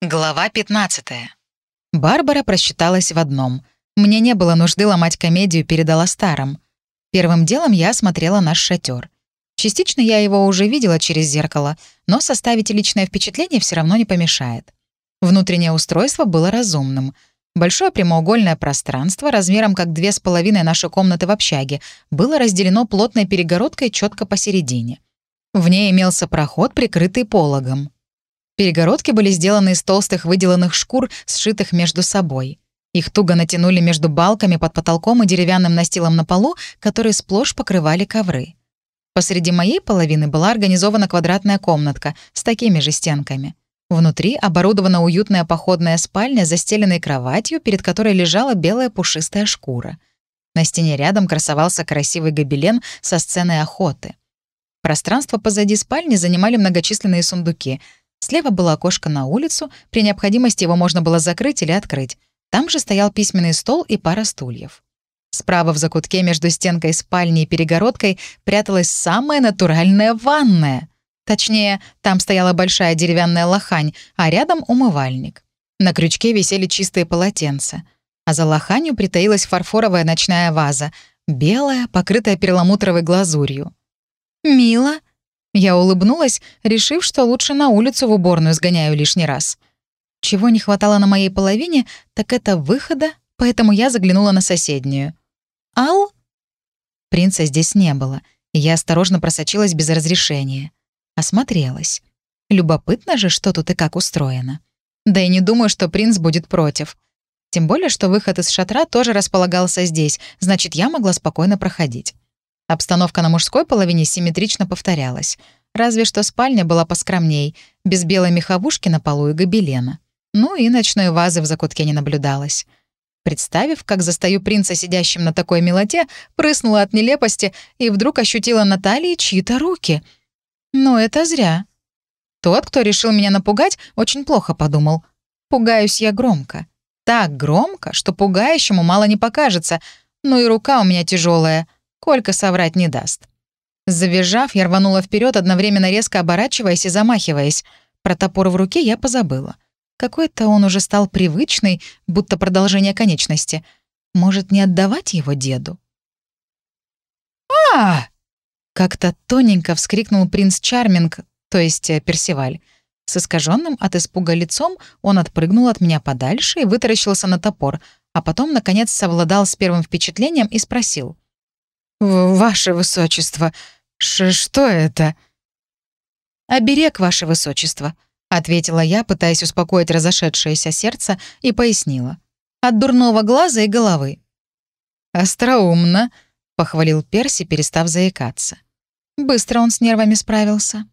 Глава 15. Барбара просчиталась в одном. Мне не было нужды ломать комедию перед Аластаром. Первым делом я осмотрела наш шатер. Частично я его уже видела через зеркало, но составить личное впечатление все равно не помешает. Внутреннее устройство было разумным. Большое прямоугольное пространство, размером как две с половиной нашей комнаты в общаге, было разделено плотной перегородкой четко посередине. В ней имелся проход, прикрытый пологом. Перегородки были сделаны из толстых выделанных шкур, сшитых между собой. Их туго натянули между балками под потолком и деревянным настилом на полу, которые сплошь покрывали ковры. Посреди моей половины была организована квадратная комнатка с такими же стенками. Внутри оборудована уютная походная спальня с застеленной кроватью, перед которой лежала белая пушистая шкура. На стене рядом красовался красивый гобелен со сценой охоты. Пространство позади спальни занимали многочисленные сундуки — Слева было окошко на улицу, при необходимости его можно было закрыть или открыть. Там же стоял письменный стол и пара стульев. Справа в закутке между стенкой спальни и перегородкой пряталась самая натуральная ванная. Точнее, там стояла большая деревянная лохань, а рядом умывальник. На крючке висели чистые полотенца. А за лоханью притаилась фарфоровая ночная ваза, белая, покрытая перламутровой глазурью. «Мило», я улыбнулась, решив, что лучше на улицу в уборную сгоняю лишний раз. Чего не хватало на моей половине, так это выхода, поэтому я заглянула на соседнюю. «Ал?» Принца здесь не было, и я осторожно просочилась без разрешения. Осмотрелась. Любопытно же, что тут и как устроено. Да и не думаю, что принц будет против. Тем более, что выход из шатра тоже располагался здесь, значит, я могла спокойно проходить. Обстановка на мужской половине симметрично повторялась. Разве что спальня была поскромней, без белой меховушки на полу и гобелена. Ну и ночной вазы в закутке не наблюдалось. Представив, как застаю принца сидящим на такой милоте, прыснула от нелепости и вдруг ощутила на талии чьи-то руки. Но это зря. Тот, кто решил меня напугать, очень плохо подумал. Пугаюсь я громко. Так громко, что пугающему мало не покажется. Ну и рука у меня тяжелая. Колька соврать не даст. Завизжав, я рванула вперед, одновременно резко оборачиваясь и замахиваясь. Про топор в руке я позабыла. Какой-то он уже стал привычный, будто продолжение конечности. Может, не отдавать его деду? а Как-то тоненько вскрикнул принц Чарминг, то есть э, Персиваль. С искаженным от испуга лицом он отпрыгнул от меня подальше и вытаращился на топор, а потом, наконец, совладал с первым впечатлением и спросил. «Ваше высочество, ш что это?» «Оберег, ваше высочество», — ответила я, пытаясь успокоить разошедшееся сердце, и пояснила. «От дурного глаза и головы». «Остроумно», — похвалил Перси, перестав заикаться. Быстро он с нервами справился.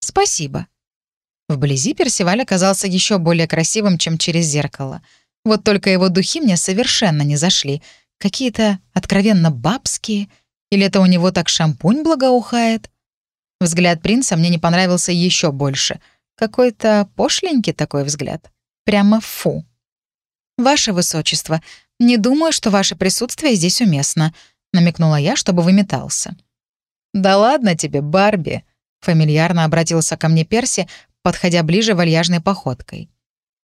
«Спасибо». Вблизи Персиваль оказался еще более красивым, чем через зеркало. Вот только его духи мне совершенно не зашли, Какие-то откровенно бабские? Или это у него так шампунь благоухает? Взгляд принца мне не понравился еще больше. Какой-то пошленький такой взгляд. Прямо фу. «Ваше высочество, не думаю, что ваше присутствие здесь уместно», — намекнула я, чтобы выметался. «Да ладно тебе, Барби», — фамильярно обратился ко мне Перси, подходя ближе вальяжной походкой.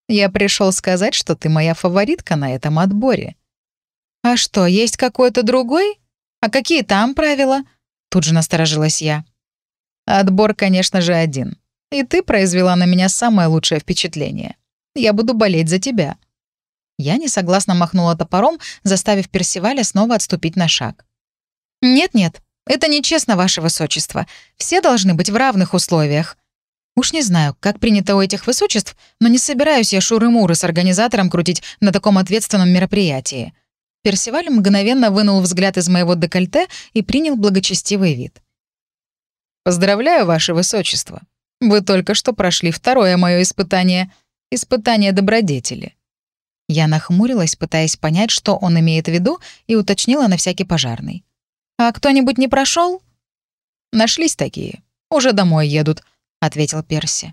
«Я пришел сказать, что ты моя фаворитка на этом отборе. «А что, есть какой-то другой? А какие там правила?» Тут же насторожилась я. «Отбор, конечно же, один. И ты произвела на меня самое лучшее впечатление. Я буду болеть за тебя». Я несогласно махнула топором, заставив Персиваля снова отступить на шаг. «Нет-нет, это нечестно, ваше высочество. Все должны быть в равных условиях. Уж не знаю, как принято у этих высочеств, но не собираюсь я шуры-муры с организатором крутить на таком ответственном мероприятии. Персиваль мгновенно вынул взгляд из моего декольте и принял благочестивый вид. «Поздравляю, ваше высочество. Вы только что прошли второе мое испытание — испытание добродетели». Я нахмурилась, пытаясь понять, что он имеет в виду, и уточнила на всякий пожарный. «А кто-нибудь не прошел? «Нашлись такие. Уже домой едут», — ответил Перси.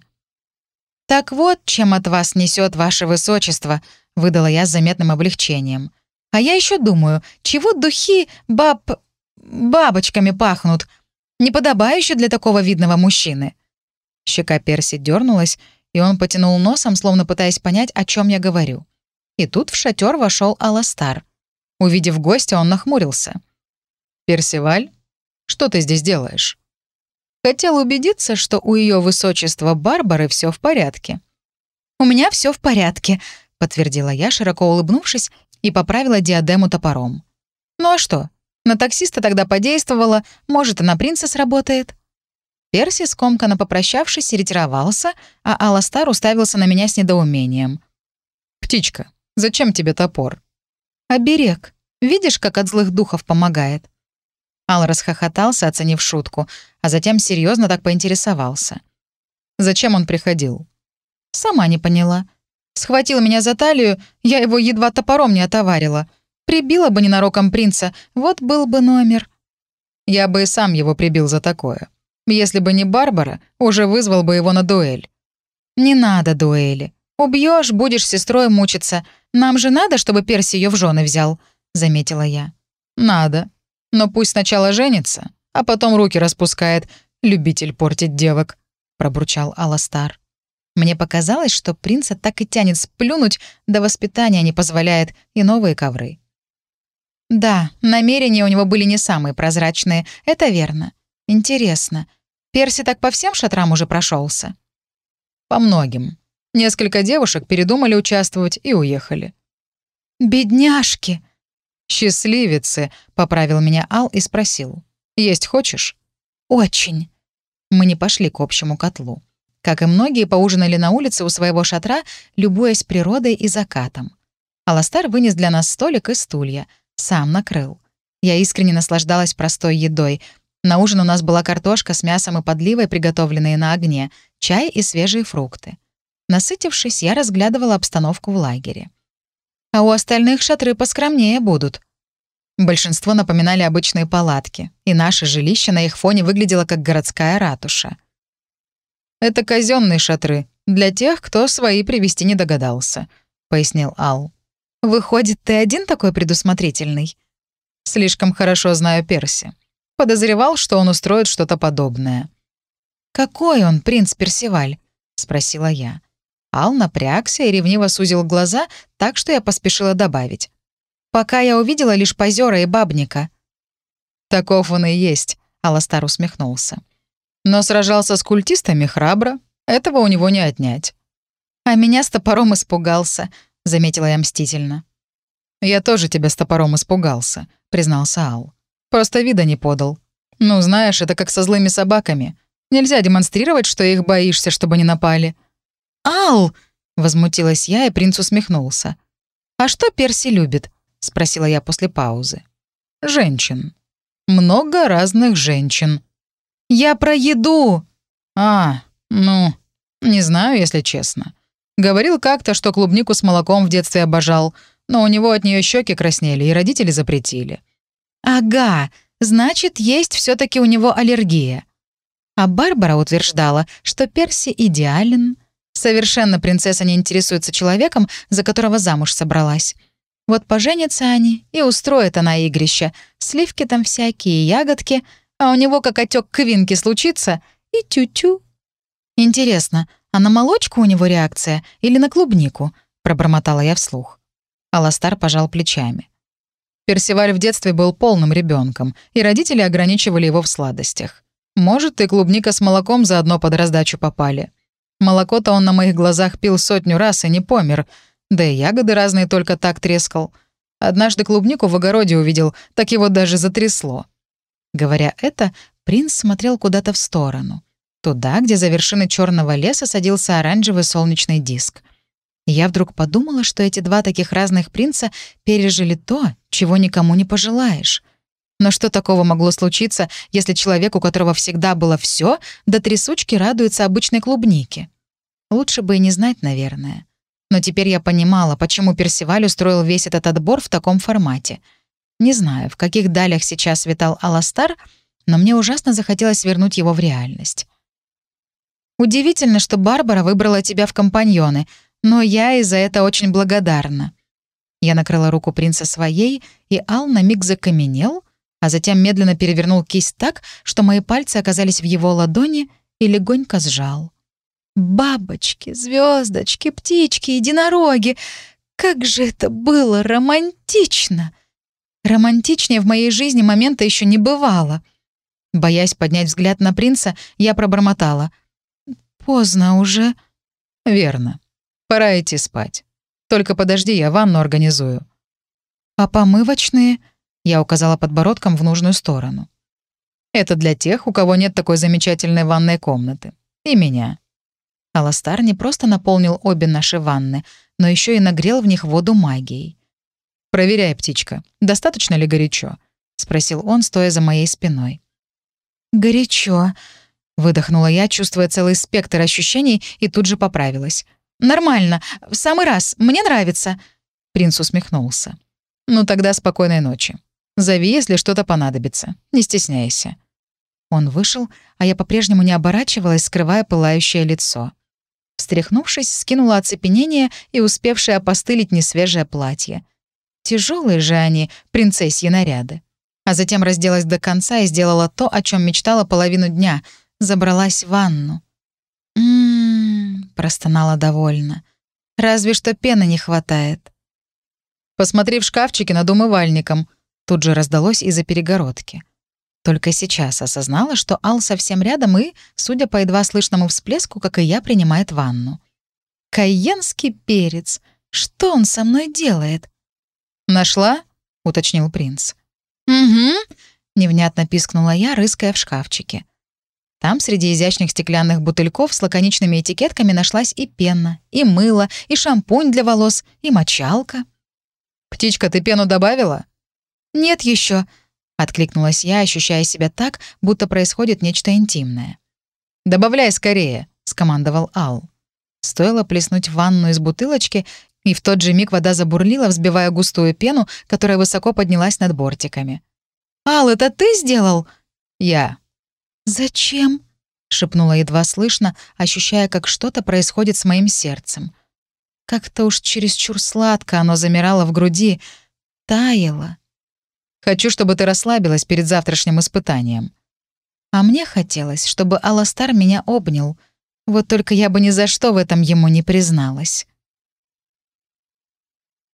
«Так вот, чем от вас несет ваше высочество», — выдала я с заметным облегчением. А я еще думаю, чего духи баб... бабочками пахнут? Неподобающе для такого видного мужчины. Щека Перси дернулась, и он потянул носом, словно пытаясь понять, о чем я говорю. И тут в шатер вошел Аластар. Увидев гостя, он нахмурился. «Персиваль, что ты здесь делаешь?» Хотел убедиться, что у ее высочества Барбары все в порядке. «У меня все в порядке», — подтвердила я, широко улыбнувшись, и поправила диадему топором. «Ну а что? На таксиста тогда подействовала, может, и на принца сработает». Перси, скомканно попрощавшись, ретировался, а Аластар уставился на меня с недоумением. «Птичка, зачем тебе топор?» «Оберег. Видишь, как от злых духов помогает?» Ал расхохотался, оценив шутку, а затем серьезно так поинтересовался. «Зачем он приходил?» «Сама не поняла. Схватил меня за талию, я его едва топором не отоварила. Прибила бы ненароком принца, вот был бы номер». «Я бы и сам его прибил за такое. Если бы не Барбара, уже вызвал бы его на дуэль». «Не надо дуэли. Убьешь, будешь сестрой мучиться. Нам же надо, чтобы Перси ее в жены взял», — заметила я. «Надо. Но пусть сначала женится, а потом руки распускает. Любитель портить девок», — пробурчал Аластар. Мне показалось, что принца так и тянет сплюнуть, да воспитания не позволяет, и новые ковры. Да, намерения у него были не самые прозрачные, это верно. Интересно, Перси так по всем шатрам уже прошелся? По многим. Несколько девушек передумали участвовать и уехали. «Бедняжки!» «Счастливицы», — поправил меня Ал и спросил. «Есть хочешь?» «Очень». Мы не пошли к общему котлу. Как и многие, поужинали на улице у своего шатра, любуясь природой и закатом. Аластар вынес для нас столик и стулья. Сам накрыл. Я искренне наслаждалась простой едой. На ужин у нас была картошка с мясом и подливой, приготовленные на огне, чай и свежие фрукты. Насытившись, я разглядывала обстановку в лагере. А у остальных шатры поскромнее будут. Большинство напоминали обычные палатки, и наше жилище на их фоне выглядело как городская ратуша. «Это казенные шатры, для тех, кто свои привести не догадался», — пояснил Ал. «Выходит, ты один такой предусмотрительный?» «Слишком хорошо знаю Перси. Подозревал, что он устроит что-то подобное». «Какой он, принц Персиваль?» — спросила я. Ал напрягся и ревниво сузил глаза, так что я поспешила добавить. «Пока я увидела лишь позера и бабника». «Таков он и есть», — Аластар усмехнулся. Но сражался с культистами храбро, этого у него не отнять. «А меня с топором испугался», — заметила я мстительно. «Я тоже тебя с топором испугался», — признался Ал. «Просто вида не подал. Ну, знаешь, это как со злыми собаками. Нельзя демонстрировать, что их боишься, чтобы не напали». «Ал!» — возмутилась я, и принц усмехнулся. «А что Перси любит?» — спросила я после паузы. «Женщин. Много разных женщин», «Я про еду!» «А, ну, не знаю, если честно. Говорил как-то, что клубнику с молоком в детстве обожал, но у него от нее щеки краснели, и родители запретили». «Ага, значит, есть все таки у него аллергия». А Барбара утверждала, что Перси идеален. Совершенно принцесса не интересуется человеком, за которого замуж собралась. Вот поженятся они, и устроит она игрище. Сливки там всякие, ягодки — а у него как отек квинки случится, и тю-тю. Интересно, а на молочку у него реакция или на клубнику? Пробормотала я вслух. Аластар пожал плечами. Персиваль в детстве был полным ребенком, и родители ограничивали его в сладостях. Может, и клубника с молоком заодно под раздачу попали. Молоко-то он на моих глазах пил сотню раз и не помер, да и ягоды разные только так трескал. Однажды клубнику в огороде увидел, так его даже затрясло. Говоря это, принц смотрел куда-то в сторону. Туда, где за вершиной черного леса садился оранжевый солнечный диск. я вдруг подумала, что эти два таких разных принца пережили то, чего никому не пожелаешь. Но что такого могло случиться, если человек, у которого всегда было все, до трясучки радуется обычной клубнике? Лучше бы и не знать, наверное. Но теперь я понимала, почему Персиваль устроил весь этот отбор в таком формате — не знаю, в каких далях сейчас витал Аластар, но мне ужасно захотелось вернуть его в реальность. «Удивительно, что Барбара выбрала тебя в компаньоны, но я и за это очень благодарна». Я накрыла руку принца своей, и Ал на миг закаменел, а затем медленно перевернул кисть так, что мои пальцы оказались в его ладони и легонько сжал. Бабочки, звездочки, птички, единороги. Как же это было романтично! Романтичнее в моей жизни момента еще не бывало. Боясь поднять взгляд на принца, я пробормотала. «Поздно уже». «Верно. Пора идти спать. Только подожди, я ванну организую». «А помывочные?» Я указала подбородком в нужную сторону. «Это для тех, у кого нет такой замечательной ванной комнаты. И меня». Аластар не просто наполнил обе наши ванны, но еще и нагрел в них воду магией. «Проверяй, птичка, достаточно ли горячо?» — спросил он, стоя за моей спиной. «Горячо», — выдохнула я, чувствуя целый спектр ощущений, и тут же поправилась. «Нормально. В самый раз. Мне нравится». Принц усмехнулся. «Ну тогда спокойной ночи. Зови, если что-то понадобится. Не стесняйся». Он вышел, а я по-прежнему не оборачивалась, скрывая пылающее лицо. Встряхнувшись, скинула оцепенение и успевшее опостылить несвежее платье. Тяжелые же они, принцессьи наряды. А затем разделась до конца и сделала то, о чем мечтала половину дня. Забралась в ванну. «М-м-м», простонала довольно. «Разве что пены не хватает». «Посмотри в шкафчике над умывальником», — тут же раздалось из-за перегородки. Только сейчас осознала, что Ал совсем рядом и, судя по едва слышному всплеску, как и я, принимает ванну. «Кайенский перец! Что он со мной делает?» «Нашла?» — уточнил принц. «Угу», — невнятно пискнула я, рыская в шкафчике. Там среди изящных стеклянных бутыльков с лаконичными этикетками нашлась и пена, и мыло, и шампунь для волос, и мочалка. «Птичка, ты пену добавила?» «Нет еще», — откликнулась я, ощущая себя так, будто происходит нечто интимное. «Добавляй скорее», — скомандовал Ал. Стоило плеснуть в ванну из бутылочки, и в тот же миг вода забурлила, взбивая густую пену, которая высоко поднялась над бортиками. «Ал, это ты сделал?» «Я». «Зачем?» — шепнула едва слышно, ощущая, как что-то происходит с моим сердцем. Как-то уж чересчур сладко оно замирало в груди, таяло. «Хочу, чтобы ты расслабилась перед завтрашним испытанием». А мне хотелось, чтобы Аластар меня обнял. Вот только я бы ни за что в этом ему не призналась.